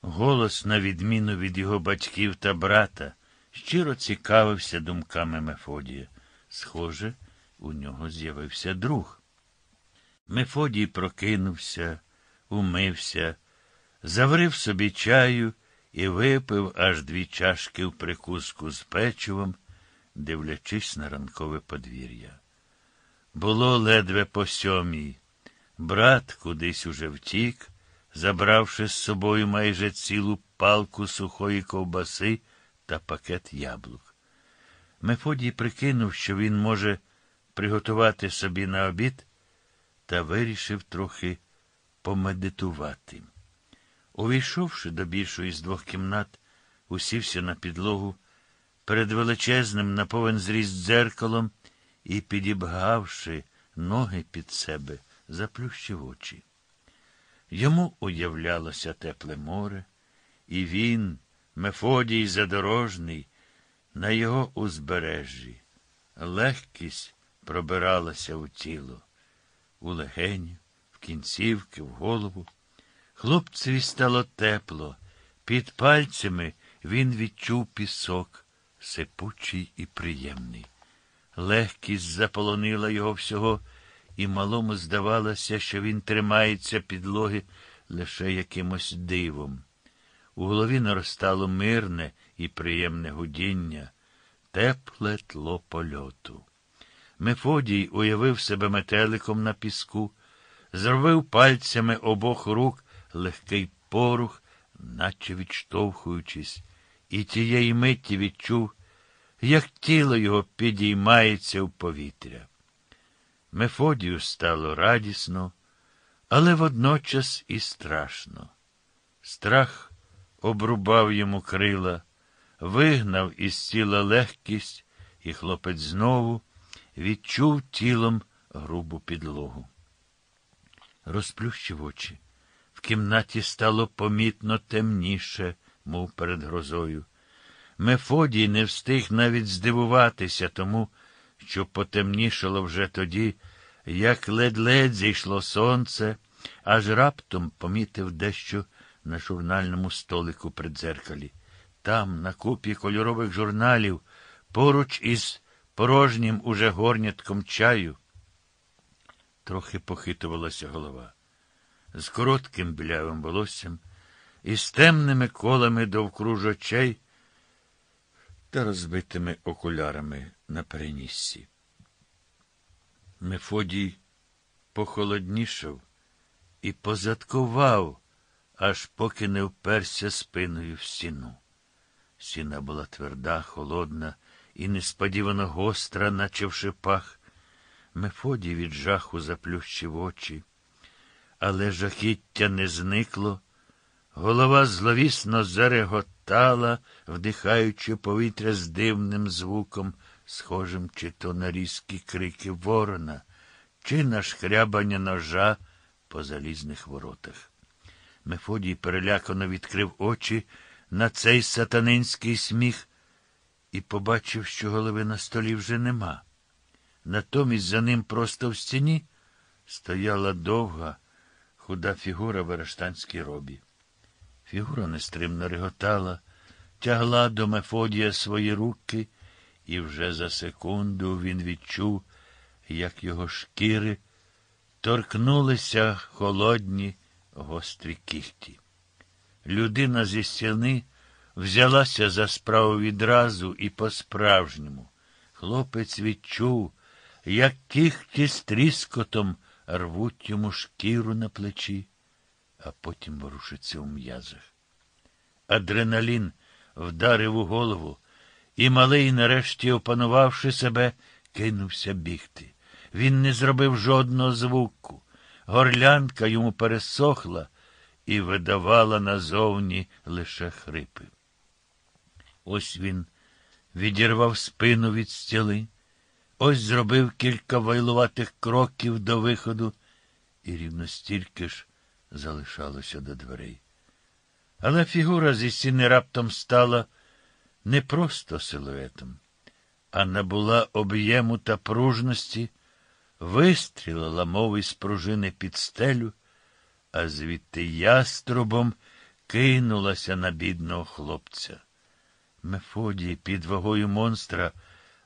Голос, на відміну від його батьків та брата, щиро цікавився думками Мефодія. Схоже, у нього з'явився друг. Мефодій прокинувся, умився, заварив собі чаю і випив аж дві чашки в прикуску з печивом, дивлячись на ранкове подвір'я. Було ледве по сьомій. Брат кудись уже втік, забравши з собою майже цілу палку сухої ковбаси та пакет яблук. Мефодій прикинув, що він може приготувати собі на обід, та вирішив трохи помедитувати. Увійшовши до більшої з двох кімнат, усівся на підлогу перед величезним на повен зріст дзеркалом і, підібгавши ноги під себе, заплющив очі. Йому уявлялося тепле море, і він, Мефодій задорожний, на його узбережжі. Легкість пробиралася у тіло, у легені, в кінцівки, в голову. Хлопцеві стало тепло. Під пальцями він відчув пісок, сипучий і приємний. Легкість заполонила його всього, і малому здавалося, що він тримається підлоги лише якимось дивом. У голові наростало мирне і приємне гудіння, тепле тло польоту. Мефодій уявив себе метеликом на піску, зробив пальцями обох рук легкий порух, наче відштовхуючись, і тієї миті відчув, як тіло його підіймається в повітря. Мефодію стало радісно, але водночас і страшно. Страх обрубав йому крила, вигнав із тіла легкість, і хлопець знову відчув тілом грубу підлогу. Розплющив очі. В кімнаті стало помітно темніше, мов перед грозою. Мефодій не встиг навіть здивуватися тому, що потемнішало вже тоді, як ледь-ледь зійшло сонце, аж раптом помітив дещо на журнальному столику при дзеркалі. Там, на купі кольорових журналів, поруч із порожнім уже горнятком чаю, трохи похитувалася голова. З коротким білявим волоссям і з темними колами довкруж очей та розбитими окулярами на переніссі. Мефодій похолоднішав і позадкував, аж поки не вперся спиною в стіну. Стіна була тверда, холодна і несподівано гостра, наче в шипах. Мефодій від жаху заплющив очі, але жахіття не зникло. Голова зловісно зареготала, вдихаючи повітря з дивним звуком, схожим чи то на різкі крики ворона, чи на шкрябання ножа по залізних воротах. Мефодій перелякано відкрив очі на цей сатанинський сміх і побачив, що голови на столі вже нема. Натомість за ним просто в стіні стояла довга, худа фігура в арештанській робі. Фігура нестримно реготала, тягла до Мефодія свої руки, і вже за секунду він відчув, як його шкіри торкнулися холодні гострі кіхті. Людина зі стіни взялася за справу відразу і по-справжньому. Хлопець відчув, як кіхті з тріскотом рвуть йому шкіру на плечі а потім ворушиться у м'язах. Адреналін вдарив у голову, і малий, нарешті, опанувавши себе, кинувся бігти. Він не зробив жодного звуку. Горлянка йому пересохла і видавала назовні лише хрипи. Ось він відірвав спину від стіли, ось зробив кілька вайлуватих кроків до виходу, і рівно стільки ж залишалося до дверей. Але фігура зі стіни раптом стала не просто силуетом, а набула об'єму та пружності, вистрілила, мов із пружини під стелю, а звідти яструбом кинулася на бідного хлопця. Мефодій під вагою монстра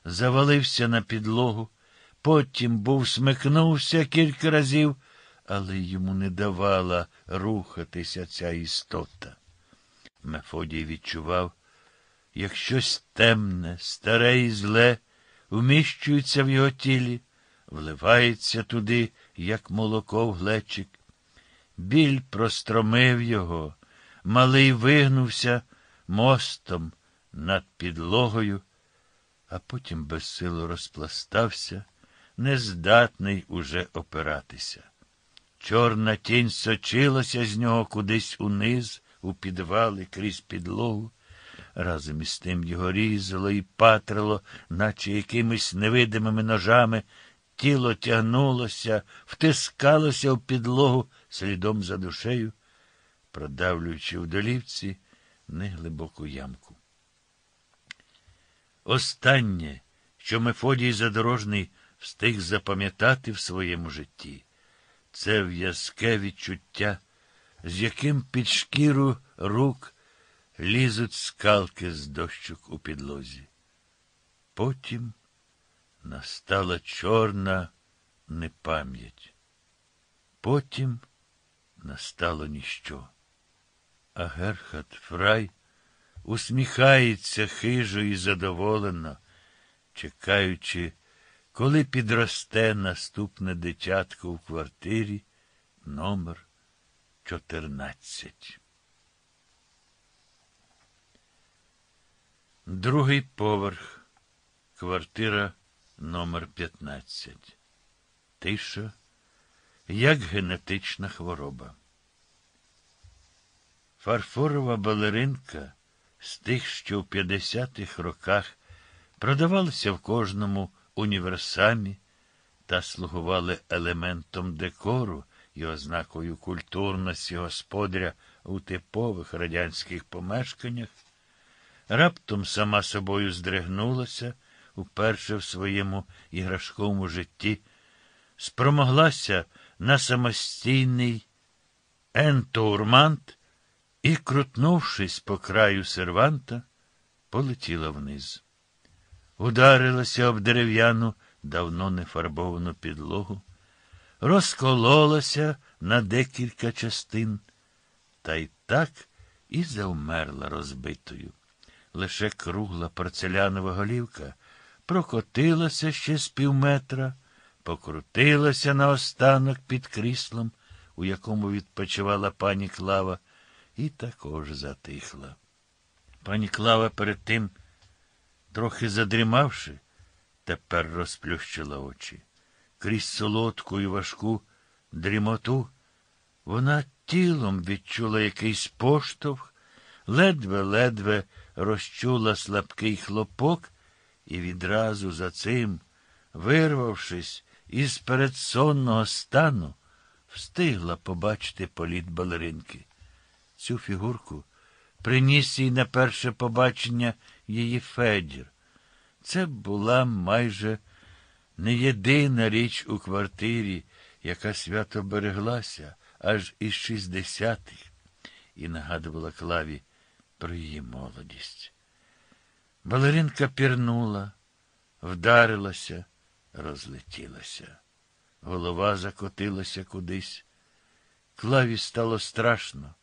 завалився на підлогу, потім був смикнувся кілька разів але йому не давала рухатися ця істота. Мефодій відчував, як щось темне, старе і зле вміщується в його тілі, вливається туди, як молоко в глечик. Біль простромив його, малий вигнувся мостом над підлогою, а потім безсило розпластався, нездатний уже опиратися. Чорна тінь сочилася з нього кудись униз, у підвали крізь підлогу. Разом із тим його різало і патрило, наче якимись невидимими ножами, тіло тягнулося, втискалося в підлогу слідом за душею, продавлюючи в долівці неглибоку ямку. Останнє, що Мефодій Задорожний встиг запам'ятати в своєму житті, це в'язке відчуття, з яким під шкіру рук лізуть скалки з дощок у підлозі. Потім настала чорна непам'ять. Потім настало ніщо. А Герхат Фрай усміхається хижо і задоволено, чекаючи, коли підросте наступне дитятко в квартирі номер 14. Другий поверх. Квартира номер 15. Тиша, як генетична хвороба. Фарфорова балеринка з тих, що в 50-х роках продавалися в кожному універсамі та слугували елементом декору і ознакою культурності господаря у типових радянських помешканнях, раптом сама собою здригнулася уперше в своєму іграшковому житті, спромоглася на самостійний ентоурмант і, крутнувшись по краю серванта, полетіла вниз. Ударилася об дерев'яну, давно не фарбовану підлогу, розкололася на декілька частин, та й так і завмерла розбитою. Лише кругла порцелянова голівка прокотилася ще з півметра, покрутилася наостанок під кріслом, у якому відпочивала пані Клава, і також затихла. Пані Клава перед тим, трохи задрімавши, тепер розплющила очі. Крізь солодку і важку дрімоту вона тілом відчула якийсь поштовх, ледве-ледве розчула слабкий хлопок і відразу за цим, вирвавшись із передсонного стану, встигла побачити політ балеринки. Цю фігурку приніс їй на перше побачення її Федір. Це була майже не єдина річ у квартирі, яка свято береглася аж із шістдесятих, і нагадувала Клаві про її молодість. Балеринка пірнула, вдарилася, розлетілася. Голова закотилася кудись. Клаві стало страшно,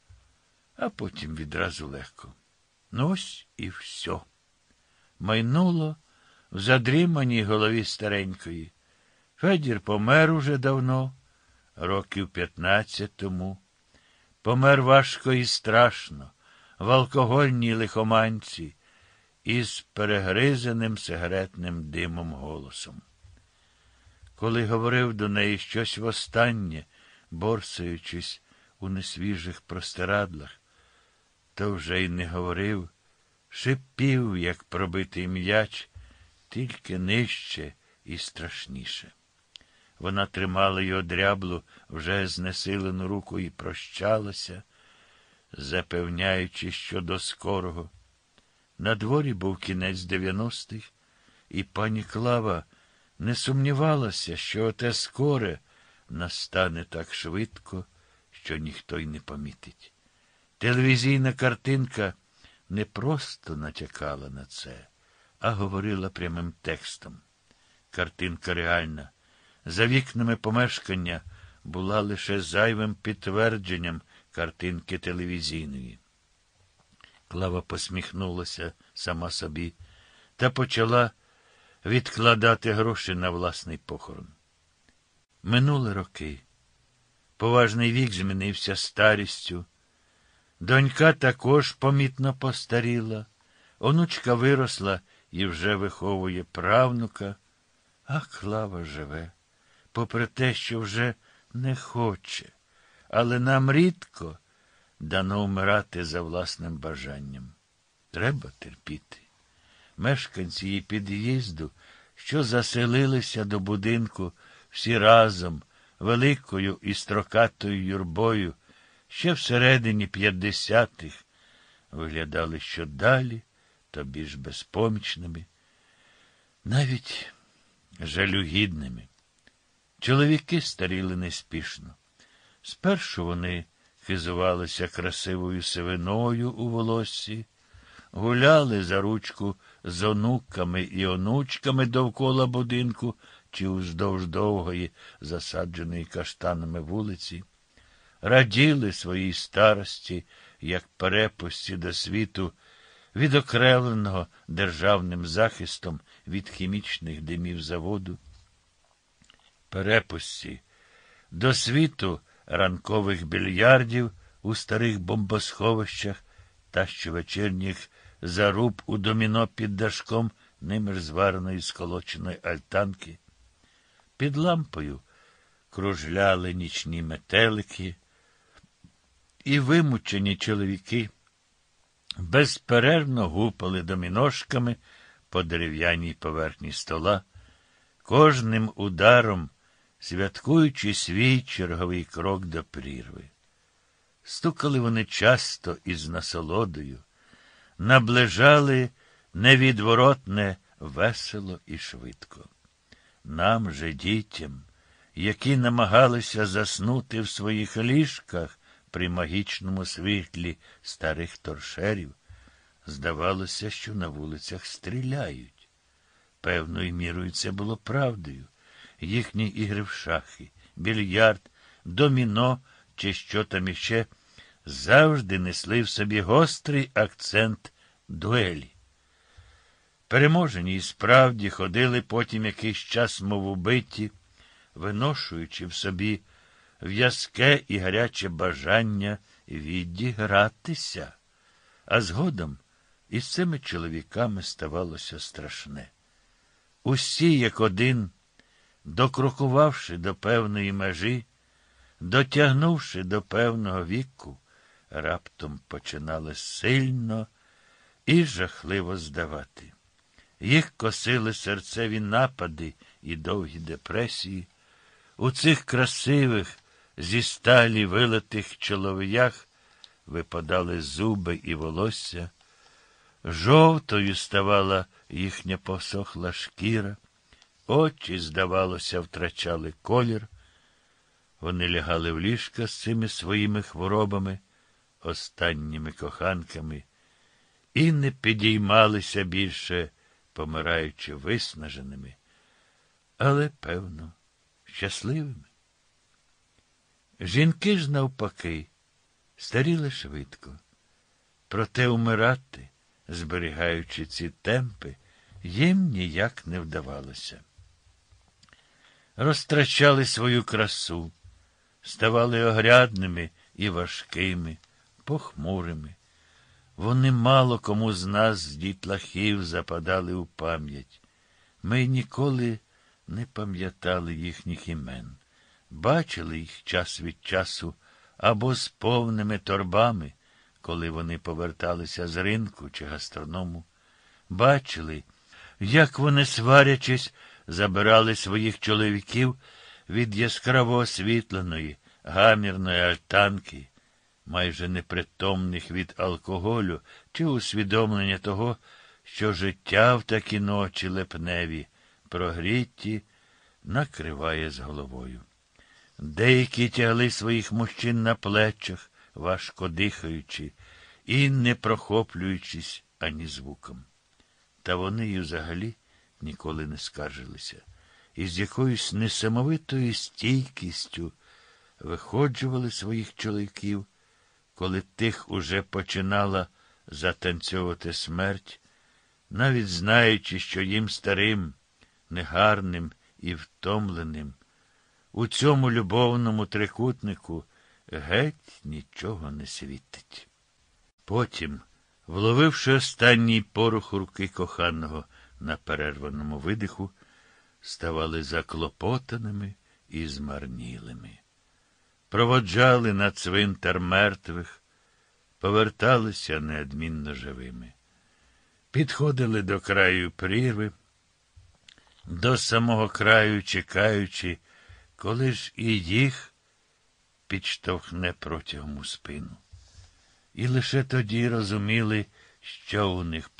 а потім відразу легко. Ну ось і все. Майнуло в задріманій голові старенької. Федір помер уже давно, років п'ятнадцять тому. Помер важко і страшно, в алкогольній лихоманці із перегризаним сигаретним димом голосом. Коли говорив до неї щось востаннє, борсаючись у несвіжих простирадлах, то вже й не говорив, шипів, як пробитий м'яч, тільки нижче і страшніше. Вона тримала його дряблу вже знесилену руку і прощалася, запевняючи, що до скорого. На дворі був кінець дев'яностих, і пані Клава не сумнівалася, що те скоре настане так швидко, що ніхто й не помітить. Телевізійна картинка не просто натякала на це, а говорила прямим текстом. Картинка реальна. За вікнами помешкання була лише зайвим підтвердженням картинки телевізійної. Клава посміхнулася сама собі та почала відкладати гроші на власний похорон. Минули роки. Поважний вік змінився старістю. Донька також помітно постаріла, онучка виросла і вже виховує правнука, а Клава живе, попри те, що вже не хоче, але нам рідко дано вмирати за власним бажанням. Треба терпіти. Мешканці її під'їзду, що заселилися до будинку всі разом, великою і строкатою юрбою, ще всередині п'ятдесятих, виглядали що далі, то більш безпомічними, навіть жалюгідними. Чоловіки старіли неспішно. Спершу вони хизувалися красивою сивиною у волоссі, гуляли за ручку з онуками і онучками довкола будинку чи уздовж довгої, засадженої каштанами вулиці, раділи своїй старості, як перепусті до світу, відокремленого державним захистом від хімічних димів заводу, перепусті до світу ранкових більярдів у старих бомбосховищах та щовечірніх заруб у доміно під дашком ними ж звареної сколоченої альтанки. Під лампою кружляли нічні метелики, і вимучені чоловіки безперервно гупали доміношками по дерев'яній поверхні стола, кожним ударом святкуючи свій черговий крок до прірви. Стукали вони часто із насолодою, наближали невідворотне весело і швидко. Нам же, дітям, які намагалися заснути в своїх ліжках при магічному світлі старих торшерів, здавалося, що на вулицях стріляють. Певною мірою це було правдою. Їхні ігри в шахи, більярд, доміно чи що там іще завжди несли в собі гострий акцент дуелі. Переможені і справді ходили потім якийсь час мов убиті, виношуючи в собі в'язке і гаряче бажання відігратися. А згодом із цими чоловіками ставалося страшне. Усі, як один, докрокувавши до певної межі, дотягнувши до певного віку, раптом починали сильно і жахливо здавати. Їх косили серцеві напади і довгі депресії. У цих красивих, зі сталі вилитих чолов'ях випадали зуби і волосся, жовтою ставала їхня посохла шкіра, очі, здавалося, втрачали колір. Вони лягали в ліжка з цими своїми хворобами, останніми коханками, і не підіймалися більше, помираючи виснаженими, але, певно, щасливими. Жінки ж, навпаки, старіли швидко, проте умирати, зберігаючи ці темпи, їм ніяк не вдавалося. Розтрачали свою красу, ставали огрядними і важкими, похмурими. Вони мало кому з нас, з дітлахів, западали у пам'ять. Ми ніколи не пам'ятали їхніх імен, бачили їх час від часу або з повними торбами, коли вони поверталися з ринку чи гастроному. Бачили, як вони, сварячись, забирали своїх чоловіків від яскраво освітленої, гамірної альтанки, майже непритомних від алкоголю чи усвідомлення того, що життя в такі ночі лепневі, прогрітті, накриває з головою. Деякі тягли своїх мужчин на плечах, важко дихаючи, і не прохоплюючись ані звуком. Та вони й взагалі ніколи не скаржилися, і з якоюсь несамовитою стійкістю виходжували своїх чоловіків, коли тих уже починала затанцьовувати смерть, навіть знаючи, що їм старим, негарним і втомленим, у цьому любовному трикутнику геть нічого не світить. Потім, вловивши останній порух руки коханого на перерваному видиху, ставали заклопотаними і змарнілими. Проводжали на цвинтар мертвих, поверталися неодмінно живими. підходили до краю прірви, до самого краю чекаючи, коли ж і їх підштовхне протягом у спину. І лише тоді розуміли, що у них